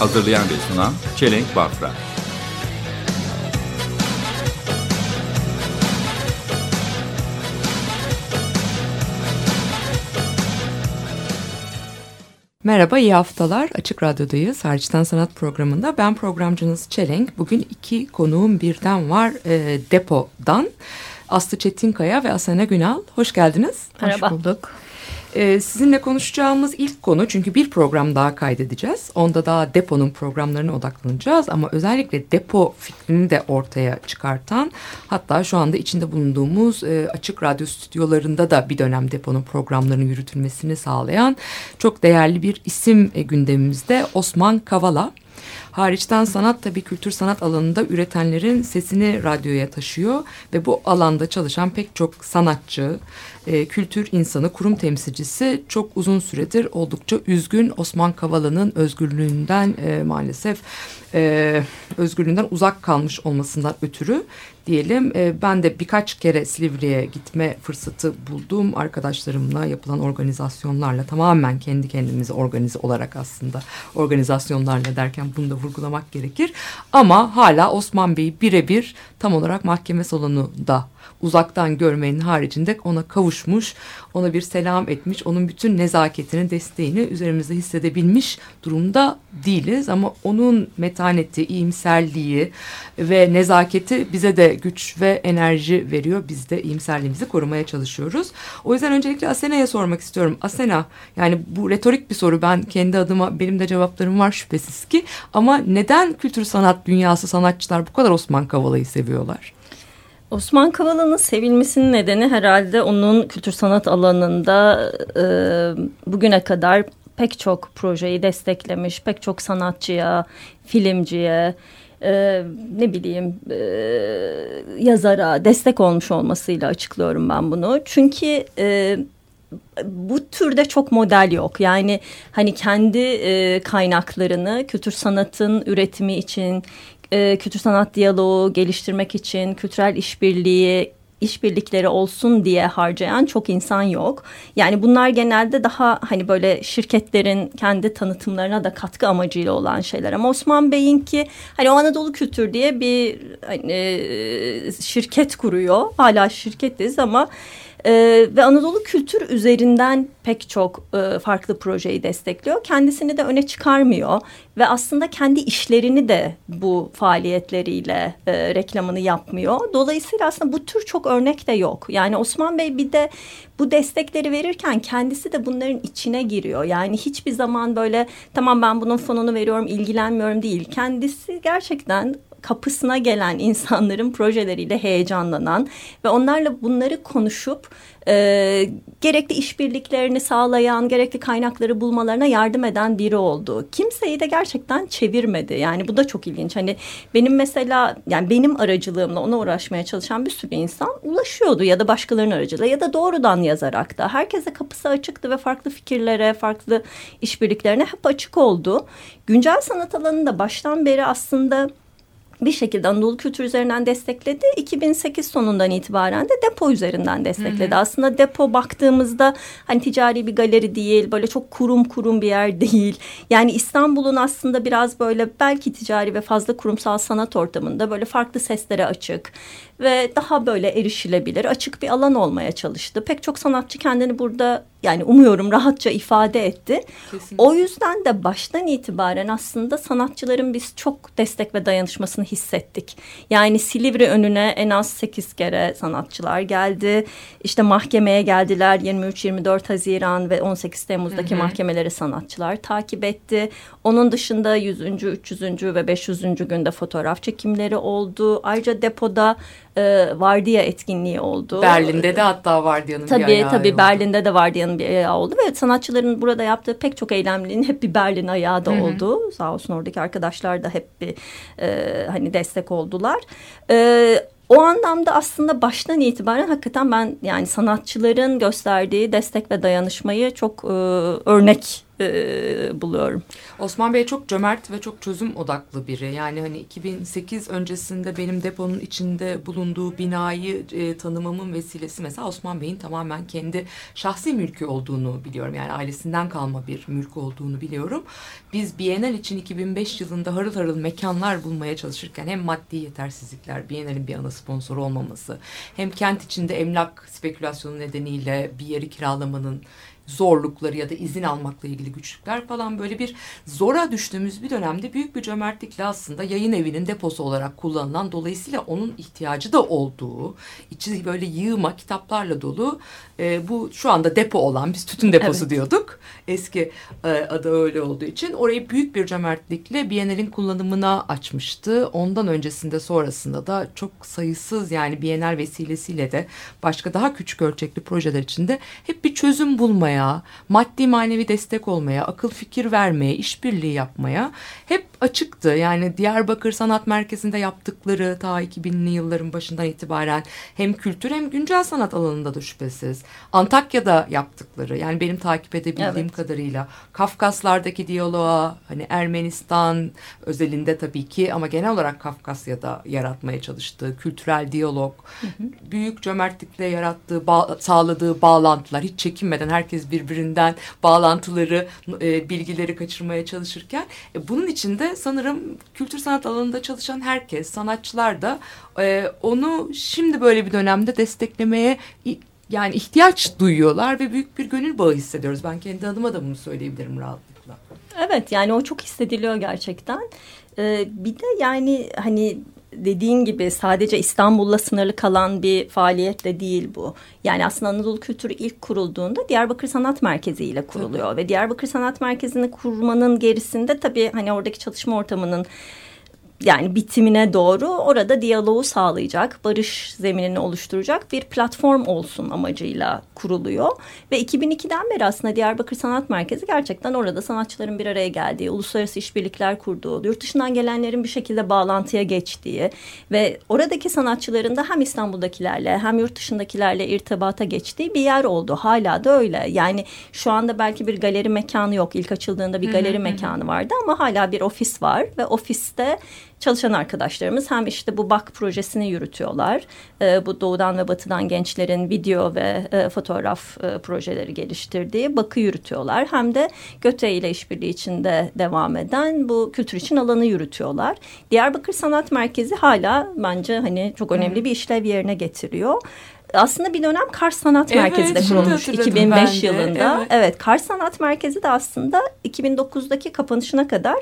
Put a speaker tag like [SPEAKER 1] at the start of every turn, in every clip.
[SPEAKER 1] Hazırlayan ve sunan Çelenk Bafra.
[SPEAKER 2] Merhaba, iyi haftalar. Açık Radyo'dayız. Hariçten Sanat programında. Ben programcınız Çelenk. Bugün iki konuğum birden var e, depodan. Aslı Çetinkaya ve Asena Günal. Hoş geldiniz.
[SPEAKER 3] Merhaba.
[SPEAKER 2] Hoş bulduk. E, sizinle konuşacağımız ilk konu çünkü bir program daha kaydedeceğiz. Onda daha deponun programlarına odaklanacağız ama özellikle depo fikrini de ortaya çıkartan hatta şu anda içinde bulunduğumuz e, açık radyo stüdyolarında da bir dönem deponun programlarının yürütülmesini sağlayan çok değerli bir isim e, gündemimizde Osman Kavala. Hariçten sanat tabii kültür sanat alanında üretenlerin sesini radyoya taşıyor ve bu alanda çalışan pek çok sanatçı, e, kültür insanı, kurum temsilcisi çok uzun süredir oldukça üzgün Osman Kavala'nın özgürlüğünden e, maalesef e, özgürlüğünden uzak kalmış olmasından ötürü diyelim. E, ben de birkaç kere Silivri'ye gitme fırsatı buldum. Arkadaşlarımla yapılan organizasyonlarla tamamen kendi kendimize organize olarak aslında organizasyonlarla derken bunu da vurgulamak gerekir. Ama hala Osman Bey'i birebir tam olarak mahkeme salonunda uzaktan görmenin haricinde ona kavuşmuş, ona bir selam etmiş, onun bütün nezaketini, desteğini üzerimizde hissedebilmiş durumda değiliz. Ama onun metaneti, iyimserliği ve nezaketi bize de güç ve enerji veriyor. Biz de iyimserliğimizi korumaya çalışıyoruz. O yüzden öncelikle Asena'ya sormak istiyorum. Asena, yani bu retorik bir soru. Ben kendi adıma benim de cevaplarım var şüphesiz ki. Ama neden kültür sanat dünyası sanatçılar bu kadar Osman Kavala'yı seviyorlar?
[SPEAKER 3] Osman Kavala'nın sevilmesinin nedeni herhalde onun kültür sanat alanında e, bugüne kadar pek çok projeyi desteklemiş, pek çok sanatçıya, filmciye, e, ne bileyim e, yazara destek olmuş olmasıyla açıklıyorum ben bunu. Çünkü e, bu türde çok model yok. Yani hani kendi e, kaynaklarını kültür sanatın üretimi için, e, kültür sanat diyaloğu geliştirmek için, kültürel işbirliği işbirlikleri olsun diye harcayan çok insan yok. Yani bunlar genelde daha hani böyle şirketlerin kendi tanıtımlarına da katkı amacıyla olan şeyler. Ama Osman Bey'in ki hani o Anadolu Kültür diye bir hani, e, şirket kuruyor. Hala şirketiz ama ee, ve Anadolu kültür üzerinden pek çok e, farklı projeyi destekliyor. Kendisini de öne çıkarmıyor ve aslında kendi işlerini de bu faaliyetleriyle e, reklamını yapmıyor. Dolayısıyla aslında bu tür çok örnek de yok. Yani Osman Bey bir de bu destekleri verirken kendisi de bunların içine giriyor. Yani hiçbir zaman böyle tamam ben bunun fonunu veriyorum ilgilenmiyorum değil. Kendisi gerçekten kapısına gelen insanların projeleriyle heyecanlanan ve onlarla bunları konuşup e, gerekli işbirliklerini sağlayan, gerekli kaynakları bulmalarına yardım eden biri oldu. Kimseyi de gerçekten çevirmedi. Yani bu da çok ilginç. Hani benim mesela yani benim aracılığımla ona uğraşmaya çalışan bir sürü insan ulaşıyordu ya da başkalarının aracılığıyla ya da doğrudan yazarak da. Herkese kapısı açıktı ve farklı fikirlere, farklı işbirliklerine hep açık oldu. Güncel sanat alanında baştan beri aslında bir şekilde Anadolu kültür üzerinden destekledi. 2008 sonundan itibaren de depo üzerinden destekledi. Hı hı. Aslında depo baktığımızda hani ticari bir galeri değil, böyle çok kurum kurum bir yer değil. Yani İstanbul'un aslında biraz böyle belki ticari ve fazla kurumsal sanat ortamında böyle farklı seslere açık ve daha böyle erişilebilir, açık bir alan olmaya çalıştı. Pek çok sanatçı kendini burada yani umuyorum rahatça ifade etti. Kesinlikle. O yüzden de baştan itibaren aslında sanatçıların biz çok destek ve dayanışmasını hissettik. Yani Silivri önüne en az sekiz kere sanatçılar geldi. İşte mahkemeye geldiler 23-24 Haziran ve 18 Temmuz'daki hı hı. mahkemeleri sanatçılar takip etti. Onun dışında 100. 300. ve 500. günde fotoğraf çekimleri oldu. Ayrıca depoda e, vardiya etkinliği oldu.
[SPEAKER 2] Berlin'de de hatta vardiyanın
[SPEAKER 3] tabii, bir ayağı Tabii tabii Berlin'de de vardiyanın bir ayağı oldu ve sanatçıların burada yaptığı pek çok eylemliliğin hep bir Berlin ayağı da oldu. Sağ olsun oradaki arkadaşlar da hep bir e, hani destek oldular. E, o anlamda aslında baştan itibaren hakikaten ben yani sanatçıların gösterdiği destek ve dayanışmayı çok e, örnek e, buluyorum.
[SPEAKER 2] Osman Bey çok cömert ve çok çözüm odaklı biri. Yani hani 2008 öncesinde benim deponun içinde bulunduğu binayı e, tanımamın vesilesi mesela Osman Bey'in tamamen kendi şahsi mülkü olduğunu biliyorum. Yani ailesinden kalma bir mülk olduğunu biliyorum. Biz Bienal için 2005 yılında harıl harıl mekanlar bulmaya çalışırken hem maddi yetersizlikler, Bienal'in bir ana sponsoru olmaması, hem kent içinde emlak spekülasyonu nedeniyle bir yeri kiralamanın zorlukları ya da izin almakla ilgili güçlükler falan böyle bir zora düştüğümüz bir dönemde büyük bir cömertlikle aslında yayın evinin deposu olarak kullanılan dolayısıyla onun ihtiyacı da olduğu içi böyle yığma kitaplarla dolu e, bu şu anda depo olan biz tütün deposu
[SPEAKER 3] Evet.
[SPEAKER 2] diyorduk eski e, adı öyle olduğu için orayı büyük bir cömertlikle Biennial'in kullanımına açmıştı. Ondan öncesinde sonrasında da çok sayısız yani Biennial vesilesiyle de başka daha küçük ölçekli projeler içinde hep bir çözüm bulmaya, maddi manevi destek olmaya, akıl fikir vermeye, işbirliği yapmaya hep açıktı. Yani Diyarbakır Sanat Merkezi'nde yaptıkları ta 2000'li yılların başından itibaren hem kültür hem güncel sanat alanında da şüphesiz. Antakya'da yaptıkları yani benim takip edebildiğim
[SPEAKER 3] Evet.
[SPEAKER 2] kadarıyla Kafkaslardaki diyaloğa hani Ermenistan özelinde tabii ki ama genel olarak Kafkasya'da yaratmaya çalıştığı kültürel diyalog, büyük cömertlikle yarattığı, bağ- sağladığı bağlantılar hiç çekinmeden herkes birbirinden bağlantıları, e, bilgileri kaçırmaya çalışırken e, bunun içinde sanırım kültür sanat alanında çalışan herkes, sanatçılar da e, onu şimdi böyle bir dönemde desteklemeye yani ihtiyaç duyuyorlar ve büyük bir gönül bağı hissediyoruz. Ben kendi adıma da bunu söyleyebilirim rahatlıkla.
[SPEAKER 3] Evet yani o çok hissediliyor gerçekten. Ee, bir de yani hani dediğin gibi sadece İstanbul'la sınırlı kalan bir faaliyet de değil bu. Yani aslında Anadolu Kültürü ilk kurulduğunda Diyarbakır Sanat Merkezi ile kuruluyor. Ve Diyarbakır Sanat Merkezi'ni kurmanın gerisinde tabii hani oradaki çalışma ortamının yani bitimine doğru orada diyaloğu sağlayacak, barış zeminini oluşturacak bir platform olsun amacıyla kuruluyor. Ve 2002'den beri aslında Diyarbakır Sanat Merkezi gerçekten orada sanatçıların bir araya geldiği, uluslararası işbirlikler kurduğu, yurt dışından gelenlerin bir şekilde bağlantıya geçtiği ve oradaki sanatçıların da hem İstanbul'dakilerle hem yurt dışındakilerle irtibata geçtiği bir yer oldu. Hala da öyle. Yani şu anda belki bir galeri mekanı yok. İlk açıldığında bir galeri mekanı vardı ama hala bir ofis var ve ofiste çalışan arkadaşlarımız hem işte bu BAK projesini yürütüyorlar. Ee, bu doğudan ve batıdan gençlerin video ve e, fotoğraf e, projeleri geliştirdiği BAK'ı yürütüyorlar. Hem de GÖTE ile işbirliği içinde devam eden bu kültür için alanı yürütüyorlar. Diyarbakır Sanat Merkezi hala bence hani çok önemli bir işlev yerine getiriyor. Aslında bir dönem Kars Sanat
[SPEAKER 2] Evet,
[SPEAKER 3] Merkezi de kurulmuş
[SPEAKER 2] hatırladım
[SPEAKER 3] 2005
[SPEAKER 2] ben de,
[SPEAKER 3] yılında.
[SPEAKER 2] evet.
[SPEAKER 3] Evet Kars Sanat Merkezi de aslında 2009'daki kapanışına kadar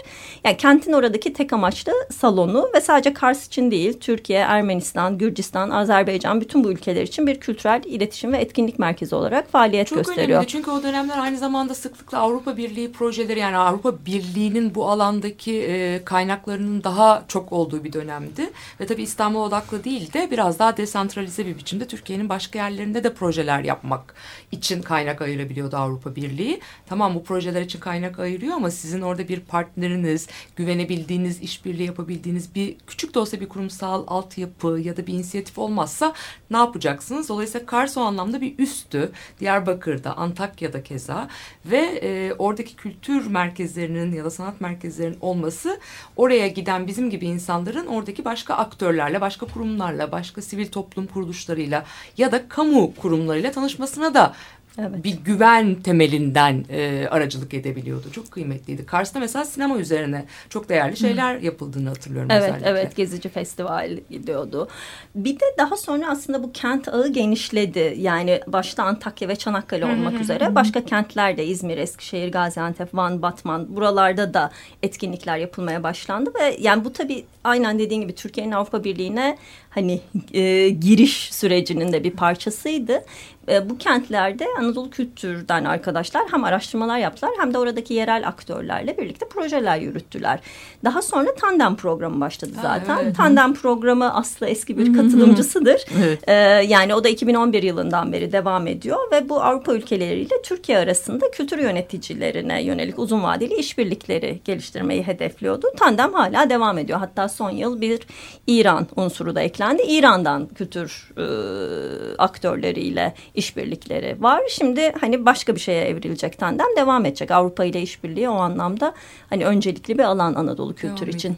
[SPEAKER 3] yani kentin oradaki tek amaçlı salonu ve sadece Kars için değil Türkiye, Ermenistan, Gürcistan, Azerbaycan bütün bu ülkeler için bir kültürel iletişim ve etkinlik merkezi olarak faaliyet
[SPEAKER 2] Çok
[SPEAKER 3] gösteriyor.
[SPEAKER 2] önemli çünkü o dönemler aynı zamanda sıklıkla Avrupa Birliği projeleri yani Avrupa Birliği'nin bu alandaki e, kaynaklarının daha çok olduğu bir dönemdi. Ve tabii İstanbul odaklı değil de biraz daha desantralize bir biçimde Türkiye'nin başka yerlerinde de projeler yapmak için kaynak ayırabiliyordu Avrupa Birliği. Tamam bu projeler için kaynak ayırıyor ama sizin orada bir partneriniz, güvenebildiğiniz, işbirliği yapabildiğiniz bir küçük de olsa bir kurumsal altyapı ya da bir inisiyatif olmazsa ne yapacaksınız? Dolayısıyla Kars o anlamda bir üstü. Diyarbakır'da, Antakya'da keza ve e, oradaki kültür merkezlerinin ya da sanat merkezlerinin olması oraya giden bizim gibi insanların oradaki başka aktörlerle, başka kurumlarla, başka sivil toplum kuruluşlarıyla ya da kamu kurumlarıyla tanışmasına da
[SPEAKER 3] Evet.
[SPEAKER 2] bir güven temelinden e, aracılık edebiliyordu. Çok kıymetliydi. Kars'ta mesela sinema üzerine çok değerli şeyler yapıldığını hatırlıyorum
[SPEAKER 3] Evet
[SPEAKER 2] özellikle.
[SPEAKER 3] evet Gezici Festival gidiyordu. Bir de daha sonra aslında bu kent ağı genişledi. Yani başta Antakya ve Çanakkale olmak üzere başka kentlerde İzmir, Eskişehir, Gaziantep, Van, Batman buralarda da etkinlikler yapılmaya başlandı ve yani bu tabii aynen dediğin gibi Türkiye'nin Avrupa Birliği'ne hani e, giriş sürecinin de bir parçasıydı. E, bu kentlerde Anadolu kültürden arkadaşlar hem araştırmalar yaptılar hem de oradaki yerel aktörlerle birlikte projeler yürüttüler. Daha sonra tandem programı başladı
[SPEAKER 2] Ha,
[SPEAKER 3] zaten.
[SPEAKER 2] evet.
[SPEAKER 3] Tandem programı Aslı eski bir katılımcısıdır.
[SPEAKER 4] Evet.
[SPEAKER 3] Ee, yani o da 2011 yılından beri devam ediyor ve bu Avrupa ülkeleriyle Türkiye arasında kültür yöneticilerine yönelik uzun vadeli işbirlikleri geliştirmeyi hedefliyordu. Tandem hala devam ediyor. Hatta son yıl bir İran unsuru da eklendi. İran'dan kültür e, aktörleriyle işbirlikleri var. Şimdi hani başka bir şeye evrilecek tandem devam edecek. Avrupa ile işbirliği o anlamda hani öncelikli bir alan Anadolu kültür için.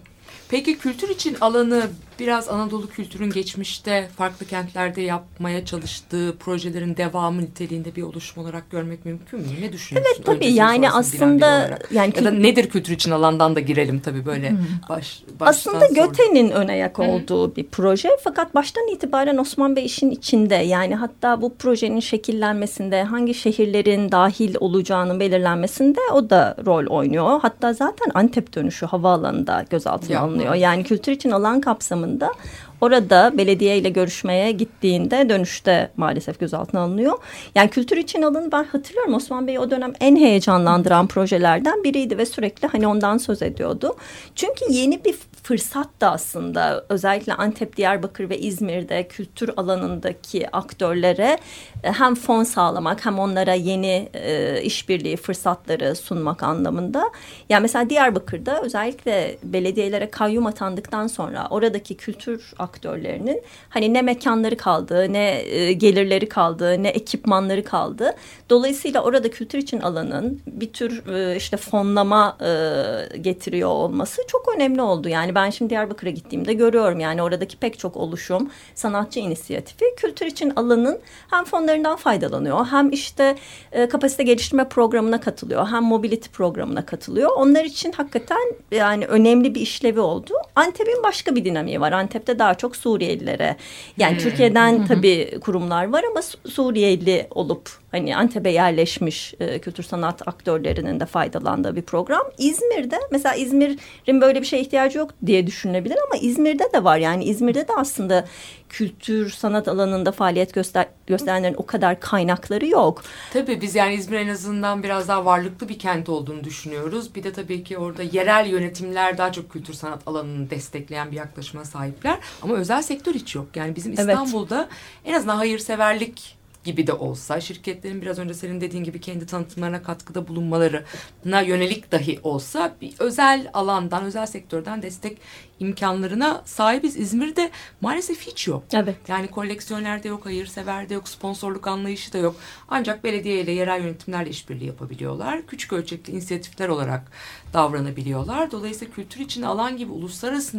[SPEAKER 2] Peki kültür için alanı biraz Anadolu kültürün geçmişte farklı kentlerde yapmaya çalıştığı projelerin devamı niteliğinde bir oluşum olarak görmek mümkün mü? Ne düşünüyorsun?
[SPEAKER 3] Evet tabii
[SPEAKER 2] Öncesini
[SPEAKER 3] yani aslında yani
[SPEAKER 2] ya da nedir kültür için alandan da girelim tabii böyle baş baştan
[SPEAKER 3] Aslında. Göte'nin ön ayak olduğu bir proje fakat baştan itibaren Osman Bey işin içinde yani hatta bu projenin şekillenmesinde hangi şehirlerin dahil olacağının belirlenmesinde o da rol oynuyor. Hatta zaten Antep dönüşü havaalanında gözaltına
[SPEAKER 2] Yapma.
[SPEAKER 3] Alınıyor. Yani kültür için alan kapsamında Orada belediye ile görüşmeye gittiğinde dönüşte maalesef gözaltına alınıyor. Yani kültür için alın ben hatırlıyorum Osman Bey o dönem en heyecanlandıran projelerden biriydi ve sürekli hani ondan söz ediyordu. Çünkü yeni bir fırsat da aslında özellikle Antep, Diyarbakır ve İzmir'de kültür alanındaki aktörlere e, hem fon sağlamak hem onlara yeni e, işbirliği fırsatları sunmak anlamında. Yani mesela Diyarbakır'da özellikle belediyelere kayyum atandıktan sonra oradaki kültür aktörlerinin hani ne mekanları kaldı, ne e, gelirleri kaldı, ne ekipmanları kaldı. Dolayısıyla orada kültür için alanın bir tür e, işte fonlama e, getiriyor olması çok önemli oldu. Yani ben şimdi Diyarbakır'a gittiğimde görüyorum yani oradaki pek çok oluşum, sanatçı inisiyatifi kültür için alanın hem fonlarından faydalanıyor hem işte e, kapasite geliştirme programına katılıyor hem mobility programına katılıyor. Onlar için hakikaten yani önemli bir işlevi oldu. Antep'in başka bir dinamiği var. Antep'te daha çok Suriyelilere yani Türkiye'den tabii kurumlar var ama Su- Suriyeli olup hani Antep'e yerleşmiş e, kültür sanat aktörlerinin de faydalandığı bir program. İzmir'de mesela İzmir'in böyle bir şeye ihtiyacı yok diye düşünülebilir ama İzmir'de de var. Yani İzmir'de de aslında kültür sanat alanında faaliyet göster gösterenlerin o kadar kaynakları yok.
[SPEAKER 2] Tabii biz yani İzmir en azından biraz daha varlıklı bir kent olduğunu düşünüyoruz. Bir de tabii ki orada yerel yönetimler daha çok kültür sanat alanını destekleyen bir yaklaşıma sahipler. Ama özel sektör hiç yok. Yani bizim
[SPEAKER 3] Evet.
[SPEAKER 2] İstanbul'da en azından hayırseverlik gibi de olsa şirketlerin biraz önce senin dediğin gibi kendi tanıtımlarına katkıda bulunmalarına yönelik dahi olsa bir özel alandan, özel sektörden destek imkanlarına sahibiz. İzmir'de maalesef hiç yok.
[SPEAKER 3] Evet.
[SPEAKER 2] Yani koleksiyoner de yok, hayırsever de yok, sponsorluk anlayışı da yok. Ancak belediye ile yerel yönetimlerle işbirliği yapabiliyorlar. Küçük ölçekli inisiyatifler olarak davranabiliyorlar. Dolayısıyla kültür için alan gibi uluslararası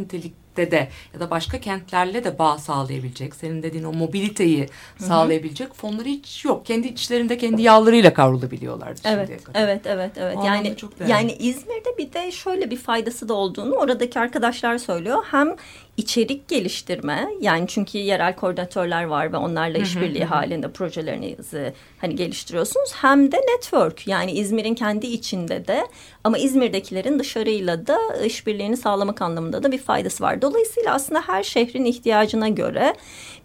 [SPEAKER 2] nitelikte de ya da başka kentlerle de bağ sağlayabilecek, senin dediğin o mobiliteyi sağlayabilecek fonları hiç yok. Kendi içlerinde kendi yağlarıyla kavrulabiliyorlar.
[SPEAKER 3] Evet,
[SPEAKER 2] şimdiye kadar.
[SPEAKER 3] evet, evet, evet.
[SPEAKER 2] O
[SPEAKER 3] yani yani İzmir'de bir de şöyle bir faydası da olduğunu oradaki arkadaşlar söylüyor. Hem içerik geliştirme yani çünkü yerel koordinatörler var ve onlarla işbirliği halinde projelerinizi hani geliştiriyorsunuz. Hem de network yani İzmir'in kendi içinde de ama İzmir'dekilerin dışarıyla da işbirliğini sağlamak anlamında da bir faydası var. Dolayısıyla aslında her şehrin ihtiyacına göre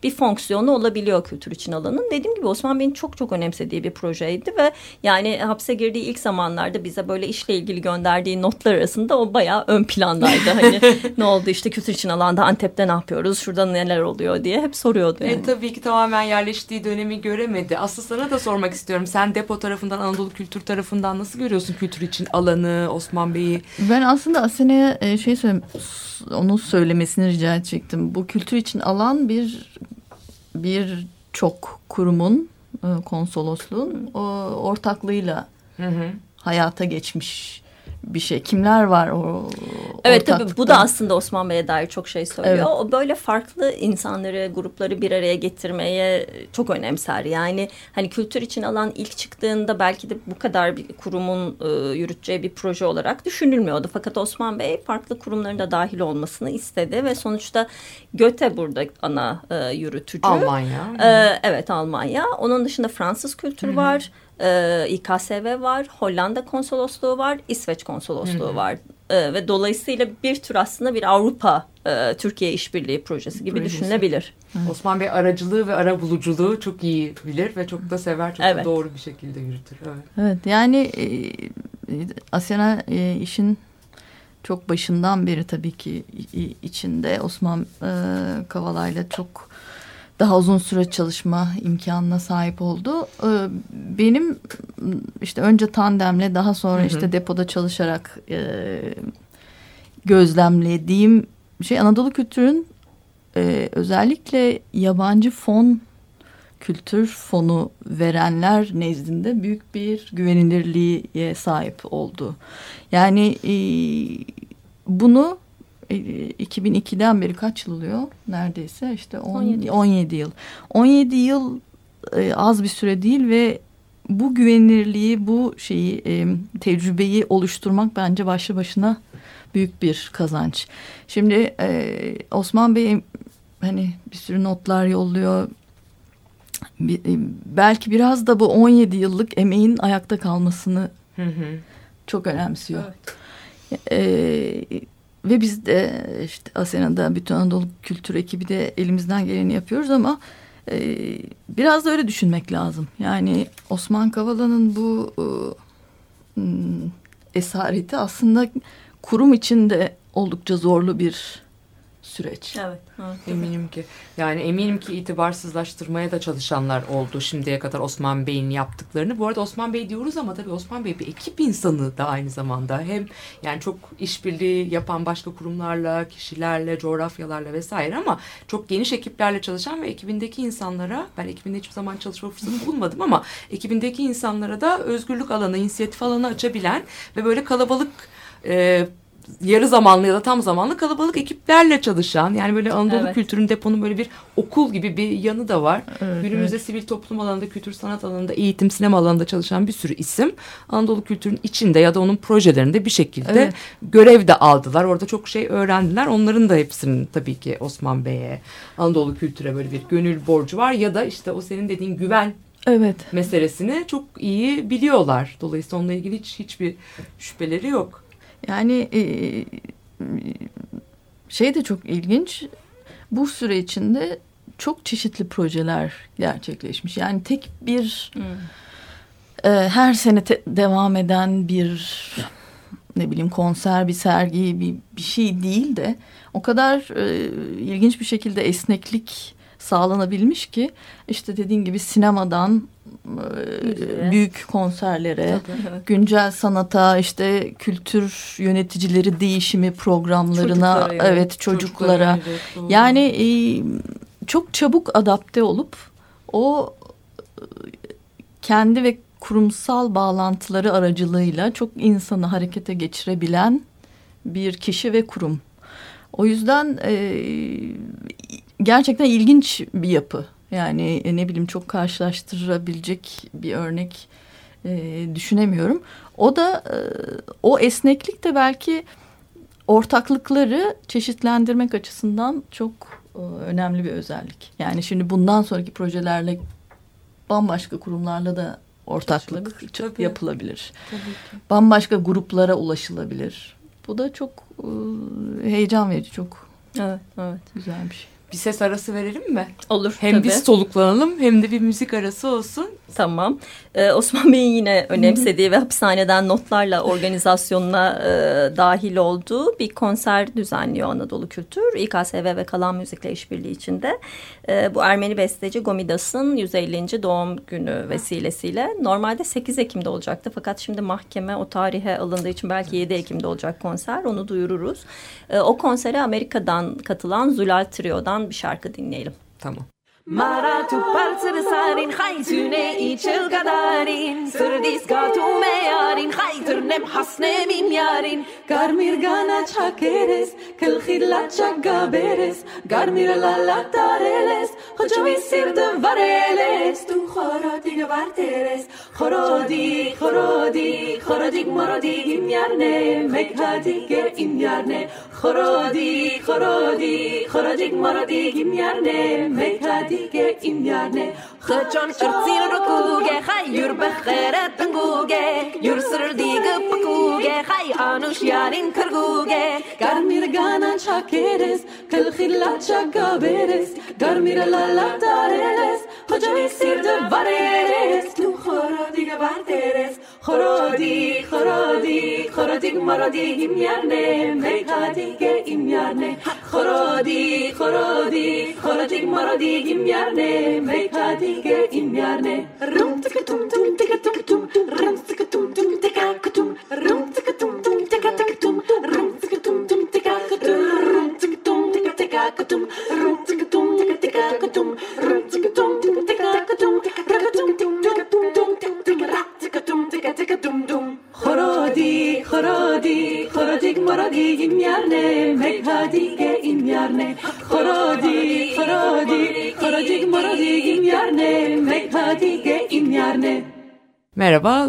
[SPEAKER 3] bir fonksiyonu olabiliyor kültür için alanın. Dediğim gibi Osman Bey'in çok çok önemsediği bir projeydi ve yani hapse girdiği ilk zamanlarda bize böyle işle ilgili gönderdiği notlar arasında o bayağı ön plandaydı. Hani ne oldu işte kültür için alanda Antep'te ne yapıyoruz, şurada neler oluyor diye hep soruyordu. Yani.
[SPEAKER 2] E, tabii ki tamamen yerleştiği dönemi göremedi. Aslı sana da sormak istiyorum. Sen depo tarafından, Anadolu kültür tarafından nasıl görüyorsun kültür için alanı, Osman Bey'i?
[SPEAKER 4] Ben aslında Asena'ya e, şey söyle, onu söylemesini rica edecektim. Bu kültür için alan bir bir çok kurumun e, konsolosluğun o, ortaklığıyla
[SPEAKER 2] Hı hı.
[SPEAKER 4] hayata geçmiş bir şey. Kimler var o
[SPEAKER 3] Evet tabii bu da aslında Osman Bey'e dair çok şey söylüyor.
[SPEAKER 4] Evet.
[SPEAKER 3] O böyle farklı insanları, grupları bir araya getirmeye çok önemser. Yani hani kültür için alan ilk çıktığında belki de bu kadar bir kurumun e, yürüteceği bir proje olarak düşünülmüyordu. Fakat Osman Bey farklı kurumların da dahil olmasını istedi ve sonuçta Göte burada ana e, yürütücü.
[SPEAKER 2] Almanya.
[SPEAKER 3] Ee, evet Almanya. Onun dışında Fransız kültürü var. Ee, İKSV var. Hollanda konsolosluğu var. İsveç konsolosluğu var. Ee, ve dolayısıyla bir tür aslında bir Avrupa e, Türkiye İşbirliği Projesi gibi
[SPEAKER 4] Projesi.
[SPEAKER 3] düşünülebilir.
[SPEAKER 2] Osman Bey aracılığı ve ara buluculuğu çok iyi bilir ve çok da sever, çok
[SPEAKER 3] Evet.
[SPEAKER 2] da doğru bir şekilde yürütür. Evet.
[SPEAKER 4] Evet yani e, e, Asena e, işin çok başından beri tabii ki içinde Osman e, Kavala'yla çok daha uzun süre çalışma imkanına sahip oldu. E, benim işte önce tandemle daha sonra
[SPEAKER 2] Hı hı.
[SPEAKER 4] işte depoda çalışarak e, gözlemlediğim şey Anadolu kültürün e, özellikle yabancı fon kültür fonu verenler nezdinde büyük bir güvenilirliğe sahip oldu. Yani e, bunu 2002'den beri kaç yıl oluyor? Neredeyse işte on-
[SPEAKER 3] 17.
[SPEAKER 4] 17 yıl. 17 yıl e, az bir süre değil ve bu güvenilirliği, bu şeyi, e, tecrübeyi oluşturmak bence başlı başına büyük bir kazanç. Şimdi e, Osman Bey hani bir sürü notlar yolluyor. Bir- e, belki biraz da bu 17 yıllık emeğin ayakta kalmasını
[SPEAKER 2] Hı hı.
[SPEAKER 4] çok önemsiyor. E, ve biz de işte Asena'da bütün Anadolu Kültür ekibi de elimizden geleni yapıyoruz ama e, biraz da öyle düşünmek lazım. Yani Osman Kavala'nın bu e, hmm, esareti aslında kurum için de oldukça zorlu bir süreç.
[SPEAKER 3] Evet. evet.
[SPEAKER 2] Eminim ki. Yani eminim ki itibarsızlaştırmaya da çalışanlar oldu şimdiye kadar Osman Bey'in yaptıklarını. Bu arada Osman Bey diyoruz ama tabii Osman Bey bir ekip insanı da aynı zamanda. Hem yani çok işbirliği yapan başka kurumlarla, kişilerle, coğrafyalarla vesaire ama çok geniş ekiplerle çalışan ve ekibindeki insanlara ben ekibinde hiçbir zaman çalışma fırsatı bulmadım ama ekibindeki insanlara da özgürlük alanı, inisiyatif alanı açabilen ve böyle kalabalık e, yarı zamanlı ya da tam zamanlı kalabalık ekiplerle çalışan yani böyle Anadolu
[SPEAKER 3] Evet.
[SPEAKER 2] kültürün deponun böyle bir okul gibi bir yanı da var.
[SPEAKER 4] Evet,
[SPEAKER 2] Günümüzde sivil toplum alanında, kültür sanat alanında, eğitim, sinema alanında çalışan bir sürü isim Anadolu kültürün içinde ya da onun projelerinde bir şekilde
[SPEAKER 4] Evet.
[SPEAKER 2] görev de aldılar. Orada çok şey öğrendiler. Onların da hepsinin tabii ki Osman Bey'e, Anadolu kültüre böyle bir gönül borcu var ya da işte o senin dediğin güven
[SPEAKER 4] Evet.
[SPEAKER 2] meselesini çok iyi biliyorlar. Dolayısıyla onunla ilgili hiç hiçbir şüpheleri yok.
[SPEAKER 4] Yani e, şey de çok ilginç. Bu süre içinde çok çeşitli projeler gerçekleşmiş. Yani tek bir e, her sene te- devam eden bir ne bileyim konser, bir sergi, bir, bir şey değil de o kadar e, ilginç bir şekilde esneklik sağlanabilmiş ki işte dediğin gibi sinemadan
[SPEAKER 3] Müziğe.
[SPEAKER 4] büyük konserlere, güncel sanata işte kültür yöneticileri değişimi programlarına
[SPEAKER 3] Çocuklara
[SPEAKER 4] evet çocuklara
[SPEAKER 2] doğru.
[SPEAKER 4] yani e, çok çabuk adapte olup o e, kendi ve kurumsal bağlantıları aracılığıyla çok insanı harekete geçirebilen bir kişi ve kurum. O yüzden e, gerçekten ilginç bir yapı. Yani e, ne bileyim çok karşılaştırabilecek bir örnek e, düşünemiyorum. O da e, o esneklik de belki ortaklıkları çeşitlendirmek açısından çok e, önemli bir özellik. Yani şimdi bundan sonraki projelerle bambaşka kurumlarla da ortaklık
[SPEAKER 2] tabii.
[SPEAKER 4] yapılabilir.
[SPEAKER 2] Tabii ki.
[SPEAKER 4] Bambaşka gruplara ulaşılabilir. Bu da çok e, heyecan verici, çok
[SPEAKER 3] Evet, evet.
[SPEAKER 4] güzel bir şey.
[SPEAKER 2] Bir ses arası verelim mi?
[SPEAKER 3] Olur
[SPEAKER 2] Hem
[SPEAKER 3] tabii.
[SPEAKER 2] biz soluklanalım hem de bir müzik arası olsun.
[SPEAKER 3] Tamam. Ee, Osman Bey'in yine önemsediği ve hapishaneden notlarla organizasyonuna e, dahil olduğu bir konser düzenliyor Anadolu Kültür. İKSV ve Kalan Müzik'le işbirliği içinde. Ee, bu Ermeni besteci Gomidas'ın 150. doğum günü vesilesiyle normalde 8 Ekim'de olacaktı. Fakat şimdi mahkeme o tarihe alındığı için belki 7 Ekim'de olacak konser. Onu duyururuz. Ee, o konsere Amerika'dan katılan Zulal Trio'dan կան շարքը դիննել։
[SPEAKER 2] Tamam.
[SPEAKER 5] Մարաթու բարձր սարին խայցունե իջել գդարին սրդիս գաթում է արին խայտրնեմ հասնեմ իմ յարին կարմիր գանաչ հակերես գլխիր լաչա գաբերես կարմիր լալա տարելես խոջովի սիրտը վարելես դու խորոդի գվարտերես խորոդի խորոդի խորոդի մորոդի իմ յարնե մեկ հադի գե իմ յարնե خورادی خورادی خورادی مرادی گیم یارنه میکادی که این یارنه Qachon qirtsin rukuga hay yur bi g'ayrat tunguga yur sirdiga pukuga hay anush yarin kirguga gar mirganan shakeres kil khillat shakaberes gar miralala tareres خجای سرد برس تو خورادی گبرترس خورادی خورادی خورادی مرادی ایم یارنه میخادی که ایم یارنه خورادی خورادی خورادی مرادی ایم یارنه میخادی Ringe im Jarne. Rum, tum, tum, tum, tum.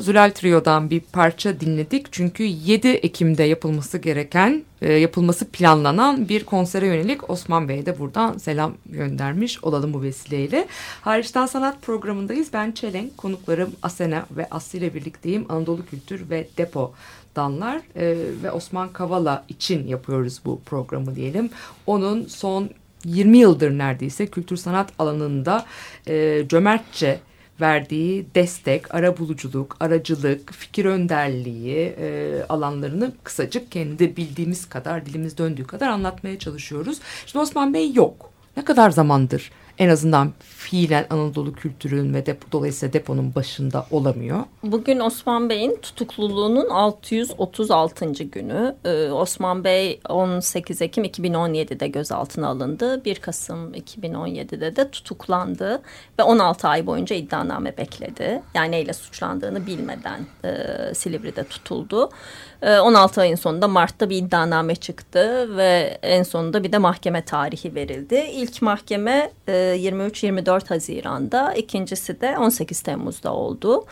[SPEAKER 2] Zülal Trio'dan bir parça dinledik. Çünkü 7 Ekim'de yapılması gereken, e, yapılması planlanan bir konsere yönelik Osman Bey'e de buradan selam göndermiş olalım bu vesileyle. Hariçten Sanat programındayız. Ben Çelenk, konuklarım Asena ve Aslı ile birlikteyim. Anadolu Kültür ve Depo Danlar e, ve Osman Kavala için yapıyoruz bu programı diyelim. Onun son 20 yıldır neredeyse kültür sanat alanında e, cömertçe verdiği destek, arabuluculuk, aracılık, fikir önderliği e, alanlarını kısacık kendi bildiğimiz kadar, dilimiz döndüğü kadar anlatmaya çalışıyoruz. Şimdi Osman Bey yok. Ne kadar zamandır en azından fiilen Anadolu kültürünün ve depo, dolayısıyla deponun başında olamıyor.
[SPEAKER 3] Bugün Osman Bey'in tutukluluğunun 636. günü. Ee, Osman Bey 18 Ekim 2017'de gözaltına alındı. 1 Kasım 2017'de de tutuklandı ve 16 ay boyunca iddianame bekledi. Yani neyle suçlandığını bilmeden e, Silivri'de tutuldu. E, 16 ayın sonunda Mart'ta bir iddianame çıktı ve en sonunda bir de mahkeme tarihi verildi. İlk mahkeme e, 23-24 Haziran'da, ikincisi de 18 Temmuz'da oldu.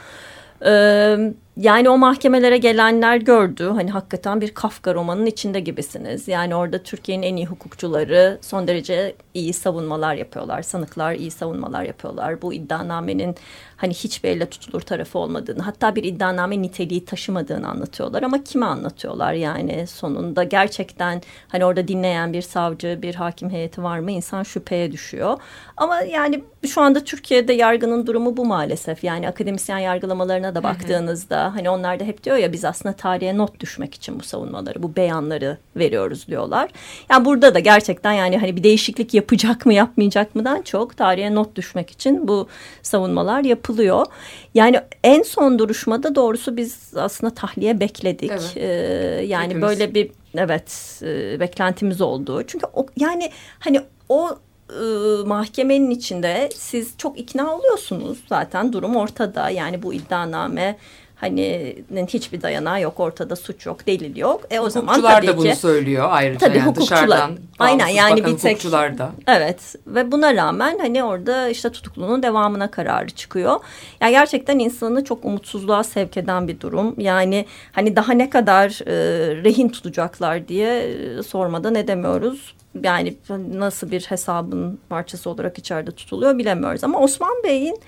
[SPEAKER 3] Ee, yani o mahkemelere gelenler gördü. Hani hakikaten bir Kafka romanının içinde gibisiniz. Yani orada Türkiye'nin en iyi hukukçuları son derece iyi savunmalar yapıyorlar. Sanıklar iyi savunmalar yapıyorlar. Bu iddianamenin hani hiçbir elle tutulur tarafı olmadığını hatta bir iddianame niteliği taşımadığını anlatıyorlar. Ama kime anlatıyorlar yani sonunda gerçekten hani orada dinleyen bir savcı bir hakim heyeti var mı insan şüpheye düşüyor. Ama yani şu anda Türkiye'de yargının durumu bu maalesef. Yani akademisyen yargılamalarına da baktığınızda hani onlar da hep diyor ya biz aslında tarihe not düşmek için bu savunmaları, bu beyanları veriyoruz diyorlar. Yani burada da gerçekten yani hani bir değişiklik yapacak mı yapmayacak mıdan çok tarihe not düşmek için bu savunmalar yapılıyor. Yani en son duruşmada doğrusu biz aslında tahliye bekledik.
[SPEAKER 2] Evet.
[SPEAKER 3] Ee, yani
[SPEAKER 2] Hepimiz.
[SPEAKER 3] böyle bir evet e, beklentimiz oldu. Çünkü o, yani hani o e, mahkemenin içinde siz çok ikna oluyorsunuz zaten durum ortada yani bu iddianame hani hiçbir dayanağı yok ortada suç yok delil yok e o zaman tabii
[SPEAKER 2] da bunu
[SPEAKER 3] ki
[SPEAKER 2] söylüyor ayrıca.
[SPEAKER 3] Tabii
[SPEAKER 2] yani
[SPEAKER 3] hukukçular.
[SPEAKER 2] Dışarıdan
[SPEAKER 3] Aynen, yani bir tek-
[SPEAKER 2] da.
[SPEAKER 3] Evet ve buna rağmen hani orada işte tutukluluğun devamına kararı çıkıyor. Yani gerçekten insanı çok umutsuzluğa sevk eden bir durum. Yani hani daha ne kadar e, rehin tutacaklar diye e, sormadan edemiyoruz. Yani nasıl bir hesabın parçası olarak içeride tutuluyor bilemiyoruz. Ama Osman Bey'in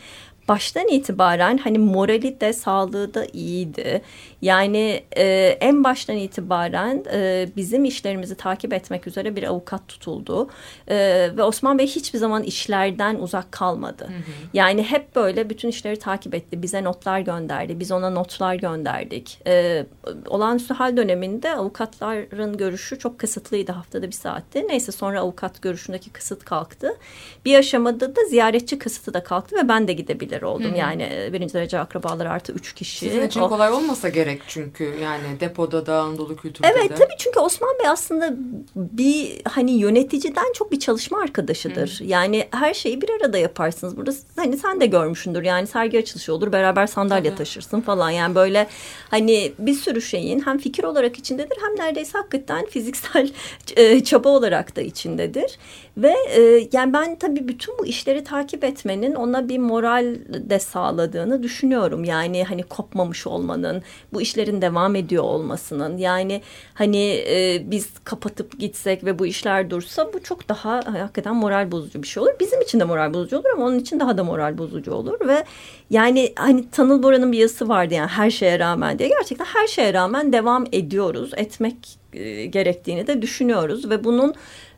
[SPEAKER 3] baştan itibaren hani morali de sağlığı da iyiydi. Yani e, en baştan itibaren e, bizim işlerimizi takip etmek üzere bir avukat tutuldu. E, ve Osman Bey hiçbir zaman işlerden uzak kalmadı. Yani hep böyle bütün işleri takip etti. Bize notlar gönderdi. Biz ona notlar gönderdik. E, olağanüstü hal döneminde avukatların görüşü çok kısıtlıydı. Haftada bir saatti. Neyse sonra avukat görüşündeki kısıt kalktı. Bir aşamada da ziyaretçi kısıtı da kalktı ve ben de gidebilirim kaybedenler oldum. Yani e, birinci derece akrabalar artı üç kişi.
[SPEAKER 2] Sizin için
[SPEAKER 3] O-
[SPEAKER 2] kolay olmasa gerek çünkü yani depoda da Anadolu kültürde
[SPEAKER 3] Evet
[SPEAKER 2] de.
[SPEAKER 3] tabii çünkü Osman Bey aslında bir hani yöneticiden çok bir çalışma arkadaşıdır. Yani her şeyi bir arada yaparsınız. Burada hani sen de görmüşsündür yani sergi açılışı olur beraber sandalye
[SPEAKER 2] Tabii.
[SPEAKER 3] taşırsın falan. Yani böyle hani bir sürü şeyin hem fikir olarak içindedir hem neredeyse hakikaten fiziksel e, çaba olarak da içindedir. Ve e, yani ben tabii bütün bu işleri takip etmenin ona bir moral de sağladığını düşünüyorum. Yani hani kopmamış olmanın, bu işlerin devam ediyor olmasının. Yani hani e, biz kapatıp gitsek ve bu işler dursa bu çok daha hakikaten moral bozucu bir şey olur. Bizim için de moral bozucu olur ama onun için daha da moral bozucu olur ve yani hani Tanıl Bora'nın bir yazısı vardı yani her şeye rağmen diye. Gerçekten her şeye rağmen devam ediyoruz. Etmek e, gerektiğini de düşünüyoruz ve bunun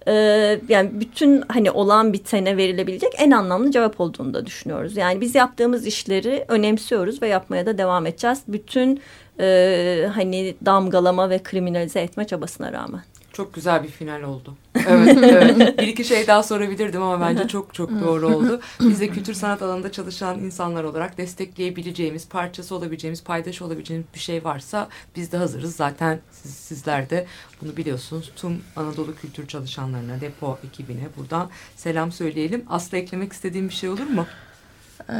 [SPEAKER 3] e, yani bütün hani olan bitene verilebilecek en anlamlı cevap olduğunu da düşünüyoruz. Yani biz yaptığımız işleri önemsiyoruz ve yapmaya da devam edeceğiz. Bütün e, hani damgalama ve kriminalize etme çabasına rağmen.
[SPEAKER 2] Çok güzel bir final oldu. Evet, evet. Bir iki şey daha sorabilirdim ama bence çok çok doğru oldu. Biz de kültür sanat alanında çalışan insanlar olarak destekleyebileceğimiz, parçası olabileceğimiz, paydaş olabileceğimiz bir şey varsa biz de hazırız. Zaten siz, sizler de bunu biliyorsunuz. Tüm Anadolu kültür çalışanlarına, depo ekibine buradan selam söyleyelim. Aslı eklemek istediğim bir şey olur mu?
[SPEAKER 4] Ee,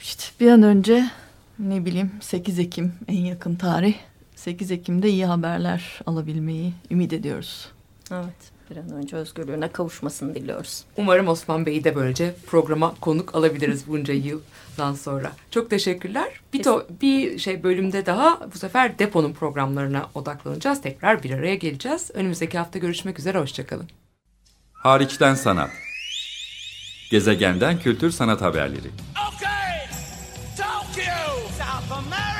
[SPEAKER 4] işte bir an önce ne bileyim 8 Ekim en yakın tarih. 8 Ekim'de iyi haberler alabilmeyi ümit ediyoruz.
[SPEAKER 3] Evet bir an önce özgürlüğüne kavuşmasını diliyoruz.
[SPEAKER 2] Umarım Osman Bey'i de böylece programa konuk alabiliriz bunca yıldan sonra. Çok teşekkürler. Bir, to- bir şey bölümde daha bu sefer deponun programlarına odaklanacağız. Tekrar bir araya geleceğiz. Önümüzdeki hafta görüşmek üzere. Hoşçakalın.
[SPEAKER 1] Hariçten sanat. Gezegenden kültür sanat haberleri.
[SPEAKER 6] Okay, Tokyo, South America,